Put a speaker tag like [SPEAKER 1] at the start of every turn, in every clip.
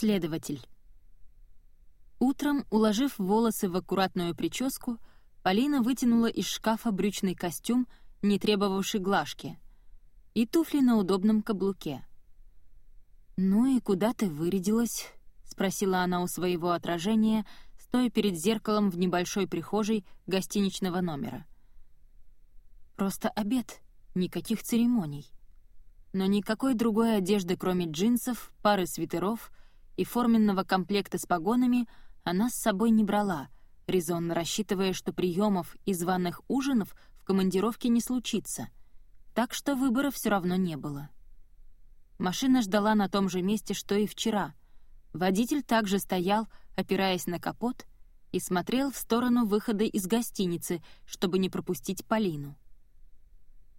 [SPEAKER 1] Следователь. Утром, уложив волосы в аккуратную прическу, Полина вытянула из шкафа брючный костюм, не требовавший глажки, и туфли на удобном каблуке. «Ну и куда ты вырядилась?» — спросила она у своего отражения, стоя перед зеркалом в небольшой прихожей гостиничного номера. «Просто обед, никаких церемоний. Но никакой другой одежды, кроме джинсов, пары свитеров и форменного комплекта с погонами, она с собой не брала, резонно рассчитывая, что приемов и званых ужинов в командировке не случится, так что выбора все равно не было. Машина ждала на том же месте, что и вчера. Водитель также стоял, опираясь на капот, и смотрел в сторону выхода из гостиницы, чтобы не пропустить Полину.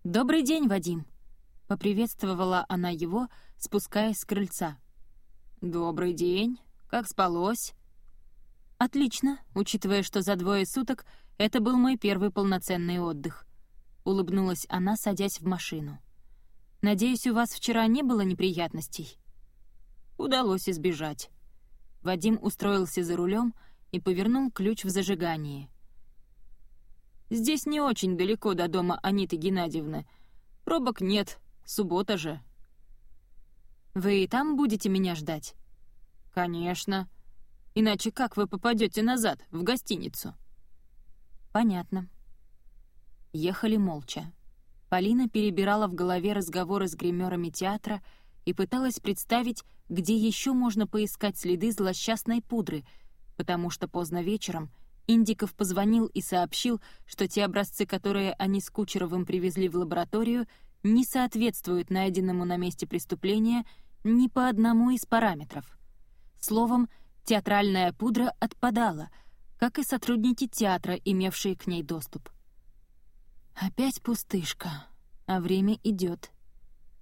[SPEAKER 1] «Добрый день, Вадим!» — поприветствовала она его, спускаясь с крыльца. «Добрый день. Как спалось?» «Отлично, учитывая, что за двое суток это был мой первый полноценный отдых», — улыбнулась она, садясь в машину. «Надеюсь, у вас вчера не было неприятностей?» «Удалось избежать». Вадим устроился за рулем и повернул ключ в зажигании. «Здесь не очень далеко до дома Аниты Геннадьевны. Пробок нет, суббота же». «Вы и там будете меня ждать?» «Конечно», Иначе как вы попадете назад, в гостиницу?» «Понятно». Ехали молча. Полина перебирала в голове разговоры с гримерами театра и пыталась представить, где еще можно поискать следы злосчастной пудры, потому что поздно вечером Индиков позвонил и сообщил, что те образцы, которые они с Кучеровым привезли в лабораторию, не соответствуют найденному на месте преступления ни по одному из параметров. Словом, Театральная пудра отпадала, как и сотрудники театра, имевшие к ней доступ. Опять пустышка, а время идет.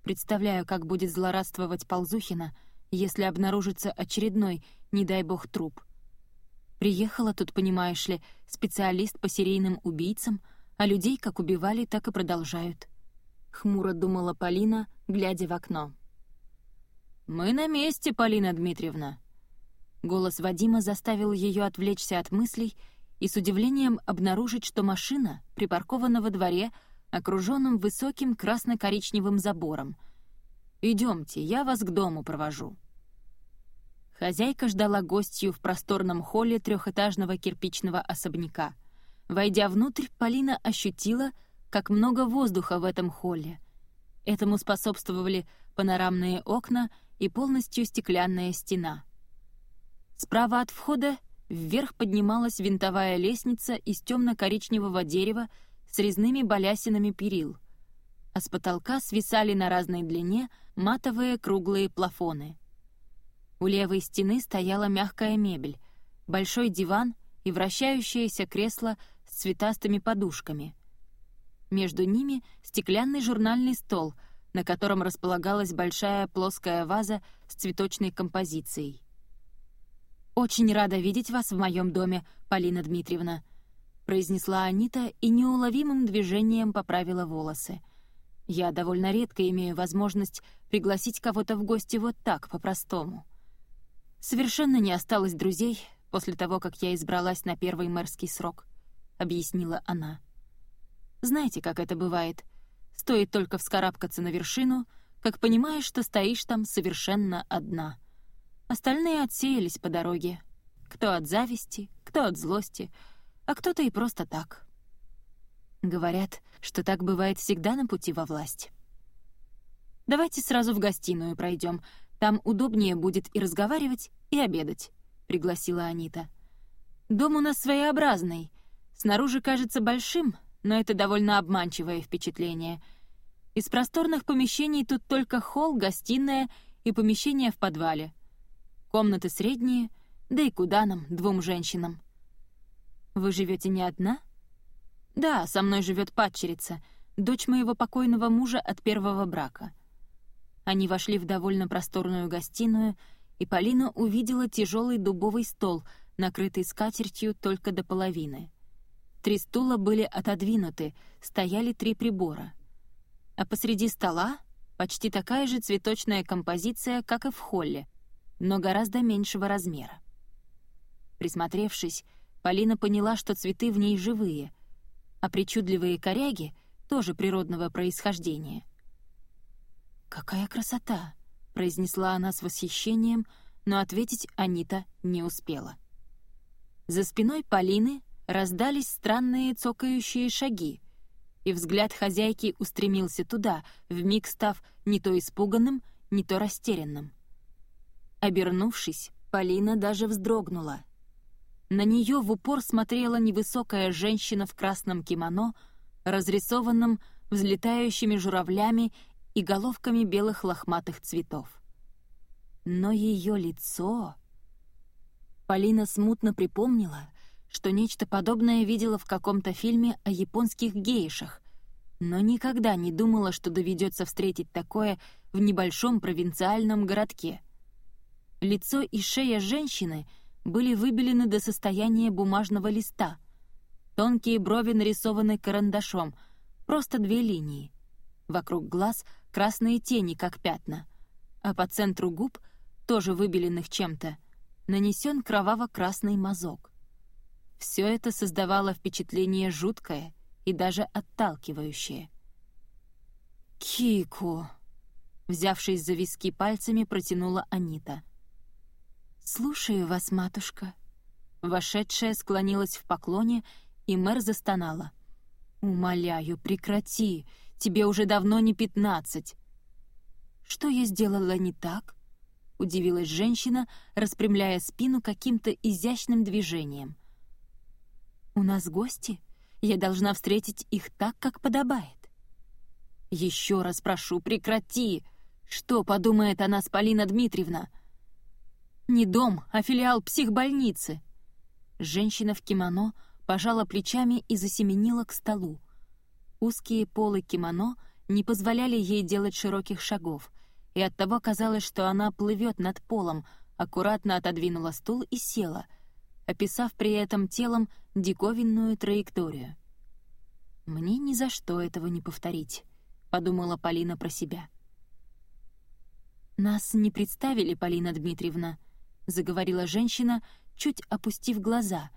[SPEAKER 1] Представляю, как будет злорадствовать Ползухина, если обнаружится очередной, не дай бог, труп. Приехала тут, понимаешь ли, специалист по серийным убийцам, а людей как убивали, так и продолжают. Хмуро думала Полина, глядя в окно. «Мы на месте, Полина Дмитриевна», Голос Вадима заставил ее отвлечься от мыслей и с удивлением обнаружить, что машина припаркована во дворе, окруженном высоким красно-коричневым забором. «Идемте, я вас к дому провожу». Хозяйка ждала гостью в просторном холле трехэтажного кирпичного особняка. Войдя внутрь, Полина ощутила, как много воздуха в этом холле. Этому способствовали панорамные окна и полностью стеклянная стена — Справа от входа вверх поднималась винтовая лестница из темно-коричневого дерева с резными балясинами перил, а с потолка свисали на разной длине матовые круглые плафоны. У левой стены стояла мягкая мебель, большой диван и вращающееся кресло с цветастыми подушками. Между ними стеклянный журнальный стол, на котором располагалась большая плоская ваза с цветочной композицией. «Очень рада видеть вас в моем доме, Полина Дмитриевна», произнесла Анита и неуловимым движением поправила волосы. «Я довольно редко имею возможность пригласить кого-то в гости вот так, по-простому. Совершенно не осталось друзей после того, как я избралась на первый мэрский срок», — объяснила она. «Знаете, как это бывает? Стоит только вскарабкаться на вершину, как понимаешь, что стоишь там совершенно одна». Остальные отсеялись по дороге. Кто от зависти, кто от злости, а кто-то и просто так. Говорят, что так бывает всегда на пути во власть. «Давайте сразу в гостиную пройдем. Там удобнее будет и разговаривать, и обедать», — пригласила Анита. «Дом у нас своеобразный. Снаружи кажется большим, но это довольно обманчивое впечатление. Из просторных помещений тут только холл, гостиная и помещение в подвале. Комнаты средние, да и куда нам, двум женщинам? Вы живете не одна? Да, со мной живет падчерица, дочь моего покойного мужа от первого брака. Они вошли в довольно просторную гостиную, и Полина увидела тяжелый дубовый стол, накрытый скатертью только до половины. Три стула были отодвинуты, стояли три прибора. А посреди стола почти такая же цветочная композиция, как и в холле — но гораздо меньшего размера. Присмотревшись, Полина поняла, что цветы в ней живые, а причудливые коряги тоже природного происхождения. «Какая красота!» — произнесла она с восхищением, но ответить Анита не успела. За спиной Полины раздались странные цокающие шаги, и взгляд хозяйки устремился туда, вмиг став не то испуганным, не то растерянным. Обернувшись, Полина даже вздрогнула. На нее в упор смотрела невысокая женщина в красном кимоно, разрисованном взлетающими журавлями и головками белых лохматых цветов. Но ее лицо... Полина смутно припомнила, что нечто подобное видела в каком-то фильме о японских гейшах, но никогда не думала, что доведется встретить такое в небольшом провинциальном городке. Лицо и шея женщины были выбелены до состояния бумажного листа. Тонкие брови нарисованы карандашом, просто две линии. Вокруг глаз красные тени, как пятна, а по центру губ, тоже выбеленных чем-то, нанесен кроваво-красный мазок. Все это создавало впечатление жуткое и даже отталкивающее. «Кику!» — взявшись за виски пальцами, протянула Анита. «Слушаю вас, матушка». Вошедшая склонилась в поклоне, и мэр застонала. «Умоляю, прекрати, тебе уже давно не пятнадцать». «Что я сделала не так?» — удивилась женщина, распрямляя спину каким-то изящным движением — «У нас гости. Я должна встретить их так, как подобает». «Еще раз прошу, прекрати! Что подумает о нас Полина Дмитриевна?» «Не дом, а филиал психбольницы». Женщина в кимоно пожала плечами и засеменила к столу. Узкие полы кимоно не позволяли ей делать широких шагов, и оттого казалось, что она плывет над полом, аккуратно отодвинула стул и села — описав при этом телом диковинную траекторию. «Мне ни за что этого не повторить», — подумала Полина про себя. «Нас не представили, Полина Дмитриевна», — заговорила женщина, чуть опустив глаза,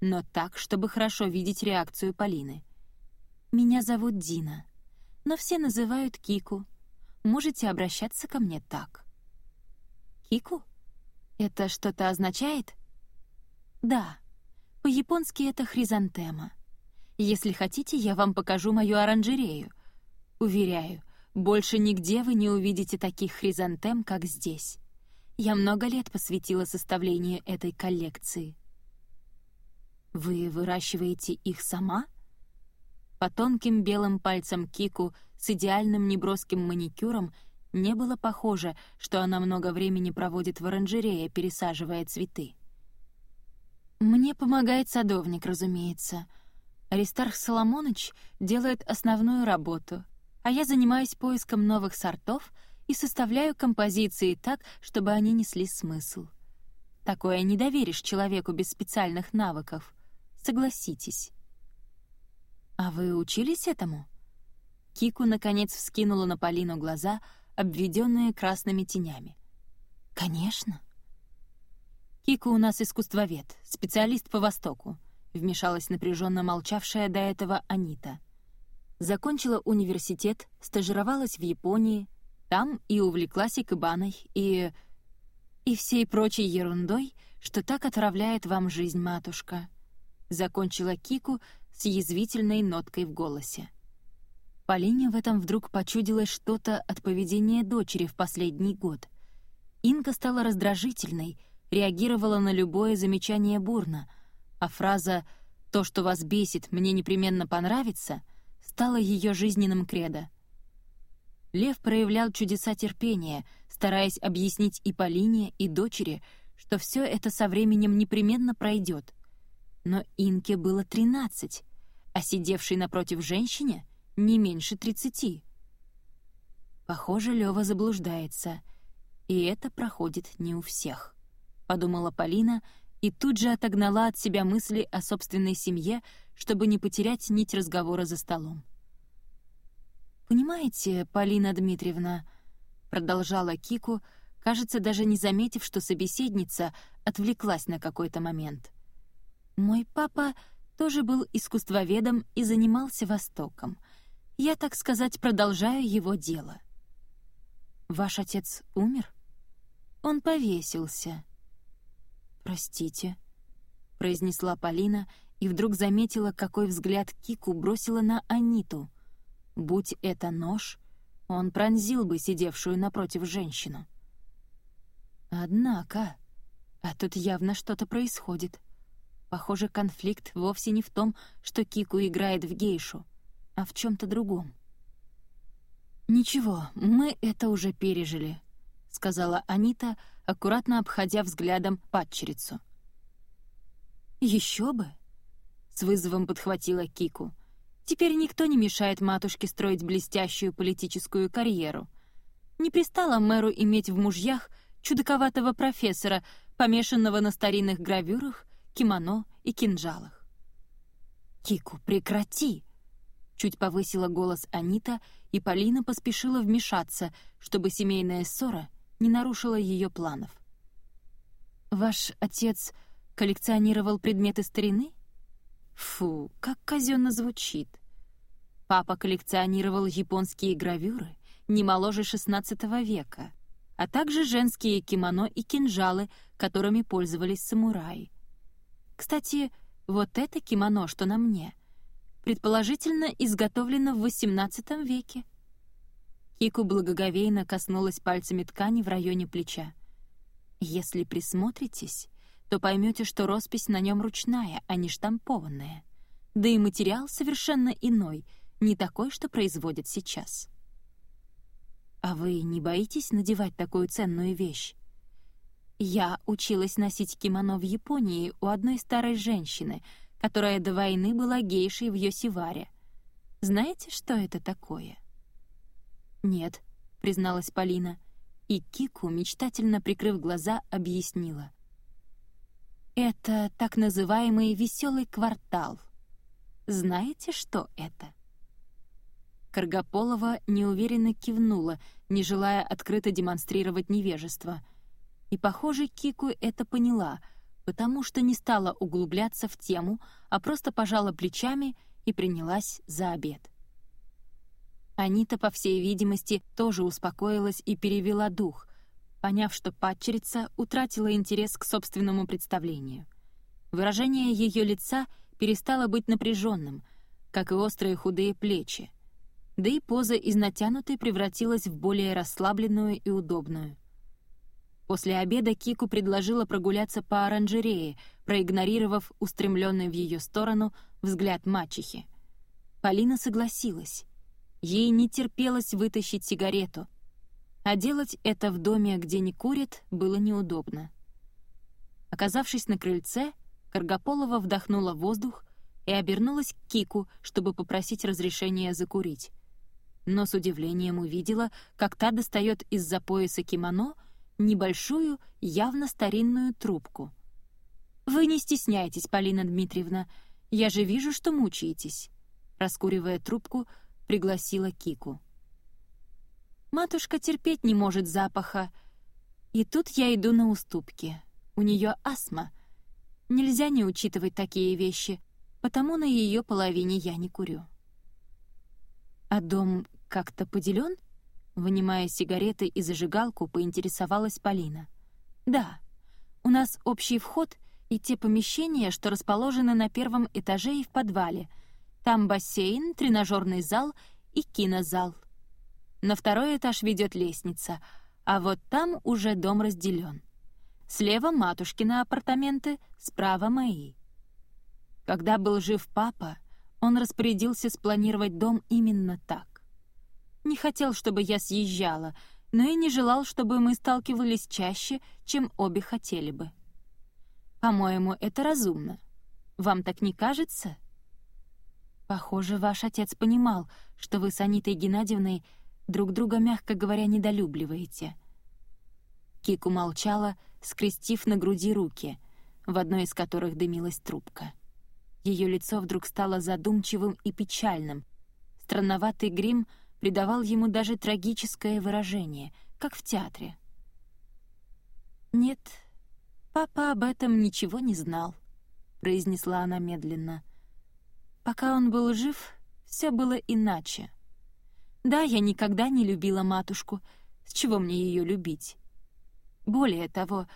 [SPEAKER 1] но так, чтобы хорошо видеть реакцию Полины. «Меня зовут Дина, но все называют Кику. Можете обращаться ко мне так». «Кику? Это что-то означает?» Да, по-японски это хризантема. Если хотите, я вам покажу мою оранжерею. Уверяю, больше нигде вы не увидите таких хризантем, как здесь. Я много лет посвятила составлению этой коллекции. Вы выращиваете их сама? По тонким белым пальцам Кику с идеальным неброским маникюром не было похоже, что она много времени проводит в оранжерее, пересаживая цветы. Мне помогает садовник, разумеется. Аристарх Соломонович делает основную работу, а я занимаюсь поиском новых сортов и составляю композиции так, чтобы они несли смысл. Такое не доверишь человеку без специальных навыков. Согласитесь. «А вы учились этому?» Кику, наконец, вскинула на Полину глаза, обведенные красными тенями. «Конечно». «Кика у нас искусствовед, специалист по Востоку», — вмешалась напряженно молчавшая до этого Анита. Закончила университет, стажировалась в Японии, там и увлеклась икебаной, и... и всей прочей ерундой, что так отравляет вам жизнь, матушка. Закончила Кику с язвительной ноткой в голосе. Полине в этом вдруг почудилось что-то от поведения дочери в последний год. Инка стала раздражительной — реагировала на любое замечание бурно, а фраза «то, что вас бесит, мне непременно понравится» стала ее жизненным кредо. Лев проявлял чудеса терпения, стараясь объяснить и Полине, и дочери, что все это со временем непременно пройдет. Но Инке было тринадцать, а сидевшей напротив женщине не меньше тридцати. Похоже, Лева заблуждается, и это проходит не у всех подумала Полина и тут же отогнала от себя мысли о собственной семье, чтобы не потерять нить разговора за столом. «Понимаете, Полина Дмитриевна», — продолжала Кику, кажется, даже не заметив, что собеседница отвлеклась на какой-то момент. «Мой папа тоже был искусствоведом и занимался Востоком. Я, так сказать, продолжаю его дело». «Ваш отец умер?» «Он повесился». «Простите», — произнесла Полина и вдруг заметила, какой взгляд Кику бросила на Аниту. Будь это нож, он пронзил бы сидевшую напротив женщину. Однако, а тут явно что-то происходит. Похоже, конфликт вовсе не в том, что Кику играет в гейшу, а в чем-то другом. «Ничего, мы это уже пережили», — сказала Анита, аккуратно обходя взглядом падчерицу. «Еще бы!» — с вызовом подхватила Кику. «Теперь никто не мешает матушке строить блестящую политическую карьеру. Не пристало мэру иметь в мужьях чудаковатого профессора, помешанного на старинных гравюрах, кимоно и кинжалах. «Кику, прекрати!» Чуть повысила голос Анита, и Полина поспешила вмешаться, чтобы семейная ссора не нарушила ее планов. «Ваш отец коллекционировал предметы старины?» «Фу, как казенно звучит!» Папа коллекционировал японские гравюры не моложе XVI века, а также женские кимоно и кинжалы, которыми пользовались самураи. Кстати, вот это кимоно, что на мне, предположительно изготовлено в XVIII веке. Кику благоговейно коснулась пальцами ткани в районе плеча. Если присмотритесь, то поймете, что роспись на нем ручная, а не штампованная. Да и материал совершенно иной, не такой, что производят сейчас. «А вы не боитесь надевать такую ценную вещь?» Я училась носить кимоно в Японии у одной старой женщины, которая до войны была гейшей в Йосиваре. Знаете, что это такое? «Нет», — призналась Полина, и Кику, мечтательно прикрыв глаза, объяснила. «Это так называемый веселый квартал. Знаете, что это?» Каргополова неуверенно кивнула, не желая открыто демонстрировать невежество. И, похоже, Кику это поняла, потому что не стала углубляться в тему, а просто пожала плечами и принялась за обед. Анита, по всей видимости, тоже успокоилась и перевела дух, поняв, что падчерица утратила интерес к собственному представлению. Выражение ее лица перестало быть напряженным, как и острые худые плечи — да и поза из натянутой превратилась в более расслабленную и удобную. После обеда Кику предложила прогуляться по оранжерее, проигнорировав устремленный в ее сторону взгляд мачехи. Полина согласилась. Ей не терпелось вытащить сигарету, а делать это в доме, где не курят, было неудобно. Оказавшись на крыльце, Каргополова вдохнула воздух и обернулась к Кику, чтобы попросить разрешения закурить но с удивлением увидела, как та достает из-за пояса кимоно небольшую, явно старинную трубку. «Вы не стесняйтесь, Полина Дмитриевна, я же вижу, что мучаетесь», раскуривая трубку, пригласила Кику. Матушка терпеть не может запаха, и тут я иду на уступки. У нее астма. Нельзя не учитывать такие вещи, потому на ее половине я не курю. «А дом как-то поделен?» Вынимая сигареты и зажигалку, поинтересовалась Полина. «Да, у нас общий вход и те помещения, что расположены на первом этаже и в подвале. Там бассейн, тренажерный зал и кинозал. На второй этаж ведет лестница, а вот там уже дом разделен. Слева матушкины апартаменты, справа мои. Когда был жив папа, он распорядился спланировать дом именно так. Не хотел, чтобы я съезжала, но и не желал, чтобы мы сталкивались чаще, чем обе хотели бы. По-моему, это разумно. Вам так не кажется? Похоже, ваш отец понимал, что вы с Анитой Геннадьевной друг друга, мягко говоря, недолюбливаете. Кику молчала, скрестив на груди руки, в одной из которых дымилась трубка. Ее лицо вдруг стало задумчивым и печальным. Странноватый грим придавал ему даже трагическое выражение, как в театре. «Папа об этом ничего не знал», — произнесла она медленно. «Пока он был жив, все было иначе. Да, я никогда не любила матушку. С чего мне ее любить? Более того,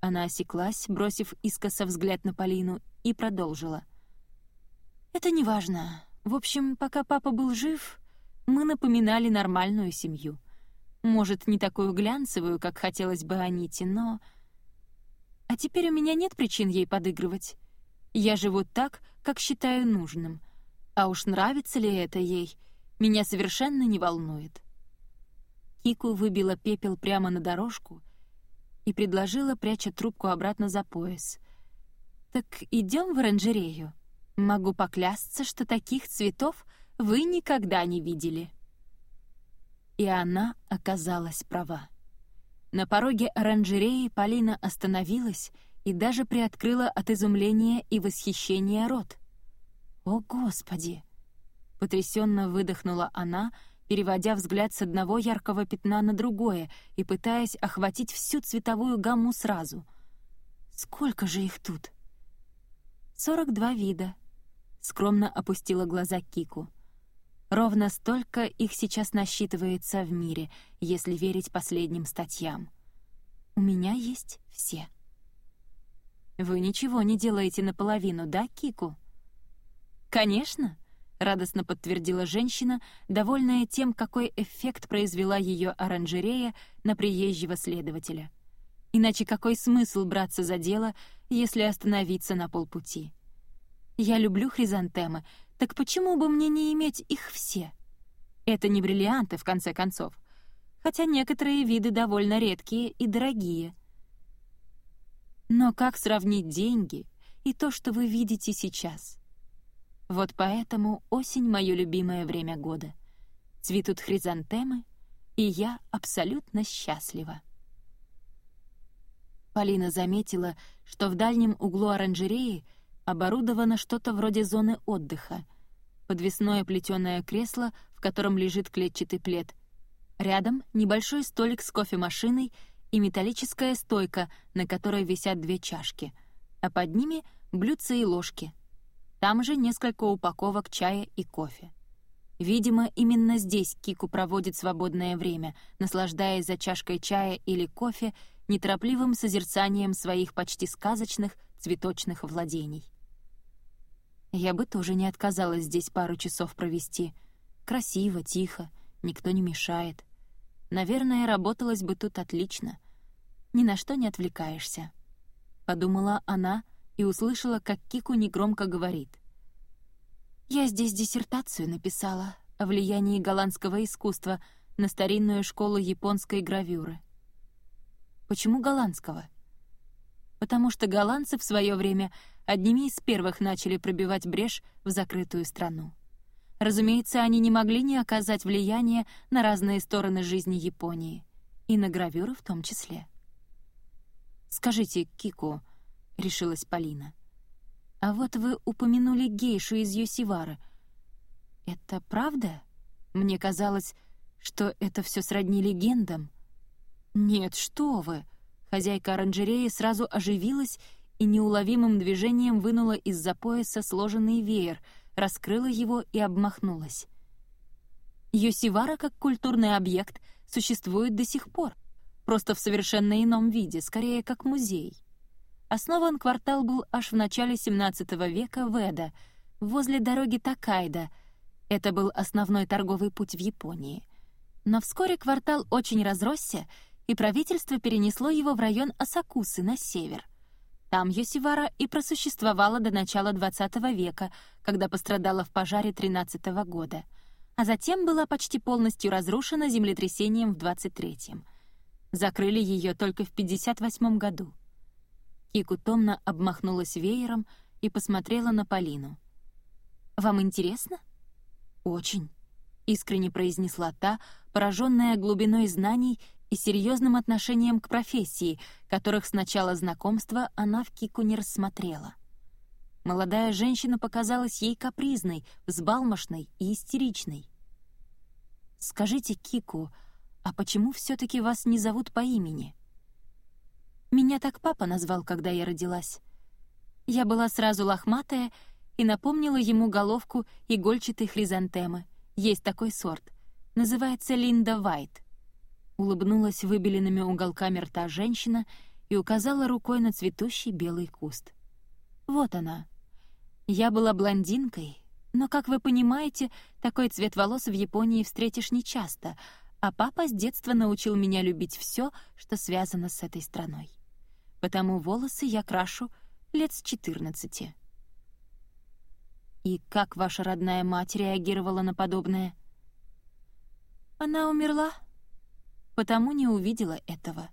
[SPEAKER 1] она осеклась, бросив искоса взгляд на Полину, и продолжила. «Это не важно. В общем, пока папа был жив, мы напоминали нормальную семью. Может, не такую глянцевую, как хотелось бы Аните, но... А теперь у меня нет причин ей подыгрывать. Я живу так, как считаю нужным. А уж нравится ли это ей, меня совершенно не волнует. Кику выбила пепел прямо на дорожку и предложила, пряча трубку обратно за пояс. «Так идем в оранжерею. Могу поклясться, что таких цветов вы никогда не видели». И она оказалась права. На пороге оранжереи Полина остановилась и даже приоткрыла от изумления и восхищения рот. «О, Господи!» — потрясенно выдохнула она, переводя взгляд с одного яркого пятна на другое и пытаясь охватить всю цветовую гамму сразу. «Сколько же их тут?» «Сорок два вида», — скромно опустила глаза Кику. Ровно столько их сейчас насчитывается в мире, если верить последним статьям. У меня есть все. Вы ничего не делаете наполовину, да, Кику? Конечно, радостно подтвердила женщина, довольная тем, какой эффект произвела ее оранжерея на приезжего следователя. Иначе какой смысл браться за дело, если остановиться на полпути? Я люблю хризантемы, так почему бы мне не иметь их все? Это не бриллианты, в конце концов. Хотя некоторые виды довольно редкие и дорогие. Но как сравнить деньги и то, что вы видите сейчас? Вот поэтому осень — мое любимое время года. Цветут хризантемы, и я абсолютно счастлива. Полина заметила, что в дальнем углу оранжереи — оборудовано что-то вроде зоны отдыха. Подвесное плетеное кресло, в котором лежит клетчатый плед. Рядом небольшой столик с кофемашиной и металлическая стойка, на которой висят две чашки, а под ними блюдца и ложки. Там же несколько упаковок чая и кофе. Видимо, именно здесь Кику проводит свободное время, наслаждаясь за чашкой чая или кофе неторопливым созерцанием своих почти сказочных цветочных владений. Я бы тоже не отказалась здесь пару часов провести. Красиво, тихо, никто не мешает. Наверное, работалось бы тут отлично. Ни на что не отвлекаешься. Подумала она и услышала, как Кику негромко говорит. «Я здесь диссертацию написала о влиянии голландского искусства на старинную школу японской гравюры». «Почему голландского?» «Потому что голландцы в свое время одними из первых начали пробивать брешь в закрытую страну. Разумеется, они не могли не оказать влияния на разные стороны жизни Японии, и на гравюры в том числе. «Скажите, Кико», — решилась Полина, — «а вот вы упомянули гейшу из Йосивары. Это правда? Мне казалось, что это все сродни легендам». «Нет, что вы!» Хозяйка оранжереи сразу оживилась и неуловимым движением вынула из-за пояса сложенный веер, раскрыла его и обмахнулась. Йосивара как культурный объект существует до сих пор, просто в совершенно ином виде, скорее как музей. Основан квартал был аж в начале XVII века в Эда, возле дороги Такайда. Это был основной торговый путь в Японии. Но вскоре квартал очень разросся, и правительство перенесло его в район Асакусы на север — там Йосивара и просуществовала до начала XX века, когда пострадала в пожаре 13 -го года, а затем была почти полностью разрушена землетрясением в 23-м. Закрыли ее только в 58 году. Кику томно обмахнулась веером и посмотрела на Полину. «Вам интересно?» «Очень», — искренне произнесла та, пораженная глубиной знаний и серьезным отношением к профессии, которых с начала знакомства она в Кику не рассмотрела. Молодая женщина показалась ей капризной, взбалмошной и истеричной. «Скажите, Кику, а почему все-таки вас не зовут по имени?» Меня так папа назвал, когда я родилась. Я была сразу лохматая и напомнила ему головку игольчатой хризантемы. Есть такой сорт. Называется Линда Вайт. Улыбнулась выбеленными уголками рта женщина и указала рукой на цветущий белый куст. Вот она. Я была блондинкой, но, как вы понимаете, такой цвет волос в Японии встретишь нечасто, а папа с детства научил меня любить все, что связано с этой страной. Потому волосы я крашу лет с 14. И как ваша родная мать реагировала на подобное? Она умерла, потому не увидела этого.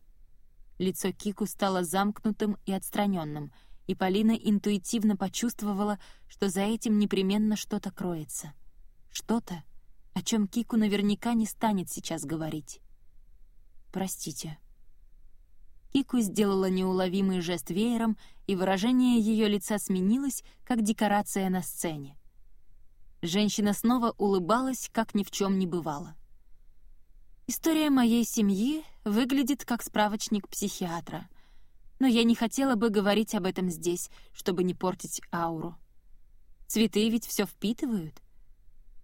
[SPEAKER 1] Лицо Кику стало замкнутым и отстраненным, и Полина интуитивно почувствовала, что за этим непременно что-то кроется. Что-то, о чем Кику наверняка не станет сейчас говорить. «Простите», Кику сделала неуловимый жест веером, и выражение ее лица сменилось, как декорация на сцене. Женщина снова улыбалась, как ни в чем не бывало. «История моей семьи выглядит как справочник психиатра, но я не хотела бы говорить об этом здесь, чтобы не портить ауру. Цветы ведь все впитывают.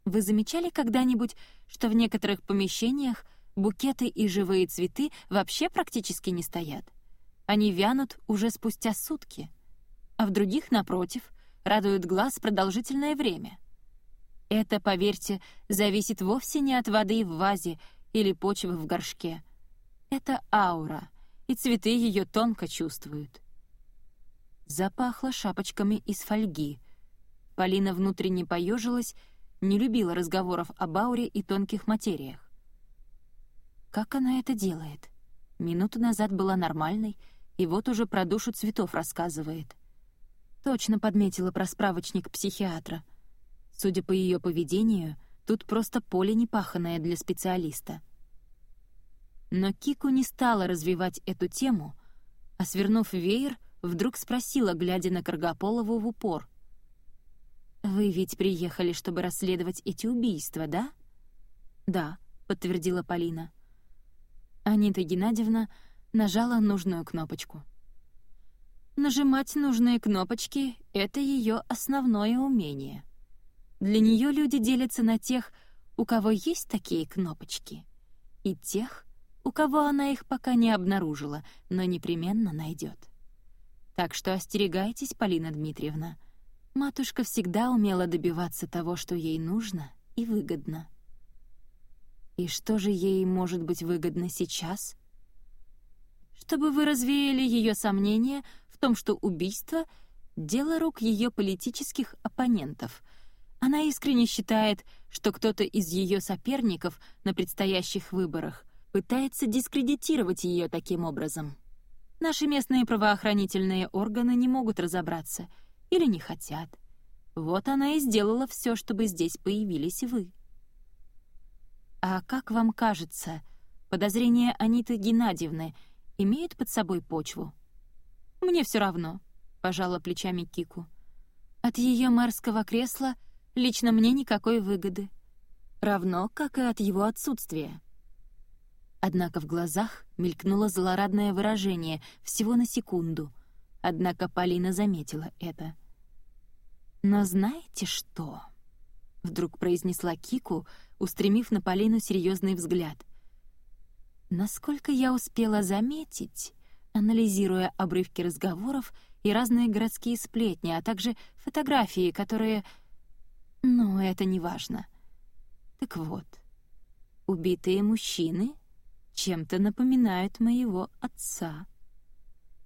[SPEAKER 1] Вы замечали когда-нибудь, что в некоторых помещениях букеты и живые цветы вообще практически не стоят. Они вянут уже спустя сутки, а в других, напротив, радуют глаз продолжительное время. Это, поверьте, зависит вовсе не от воды в вазе или почвы в горшке. Это аура, и цветы ее тонко чувствуют. Запахло шапочками из фольги. Полина внутренне поежилась, не любила разговоров об ауре и тонких материях. Как она это делает? Минуту назад была нормальной, и вот уже про душу цветов рассказывает. Точно подметила про справочник психиатра. Судя по ее поведению, тут просто поле непаханное для специалиста. Но Кику не стала развивать эту тему, а, свернув веер, вдруг спросила, глядя на Каргополову в упор. «Вы ведь приехали, чтобы расследовать эти убийства, да?» «Да», — подтвердила Полина. Анита Геннадьевна нажала нужную кнопочку. Нажимать нужные кнопочки — это ее основное умение. Для нее люди делятся на тех, у кого есть такие кнопочки, и тех, у кого она их пока не обнаружила, но непременно найдет. Так что остерегайтесь, Полина Дмитриевна. Матушка всегда умела добиваться того, что ей нужно и выгодно. И что же ей может быть выгодно сейчас? Чтобы вы развеяли ее сомнения в том, что убийство — дело рук ее политических оппонентов. Она искренне считает, что кто-то из ее соперников на предстоящих выборах пытается дискредитировать ее таким образом. Наши местные правоохранительные органы не могут разобраться или не хотят. Вот она и сделала все, чтобы здесь появились вы. «А как вам кажется, подозрения Аниты Геннадьевны имеют под собой почву?» «Мне все равно», — пожала плечами Кику. «От ее мэрского кресла лично мне никакой выгоды. Равно, как и от его отсутствия». Однако в глазах мелькнуло злорадное выражение всего на секунду. Однако Полина заметила это. «Но знаете что?» — вдруг произнесла Кику, устремив на Полину серьезный взгляд. Насколько я успела заметить, анализируя обрывки разговоров и разные городские сплетни, а также фотографии, которые... Ну, это не важно. Так вот, убитые мужчины чем-то напоминают моего отца.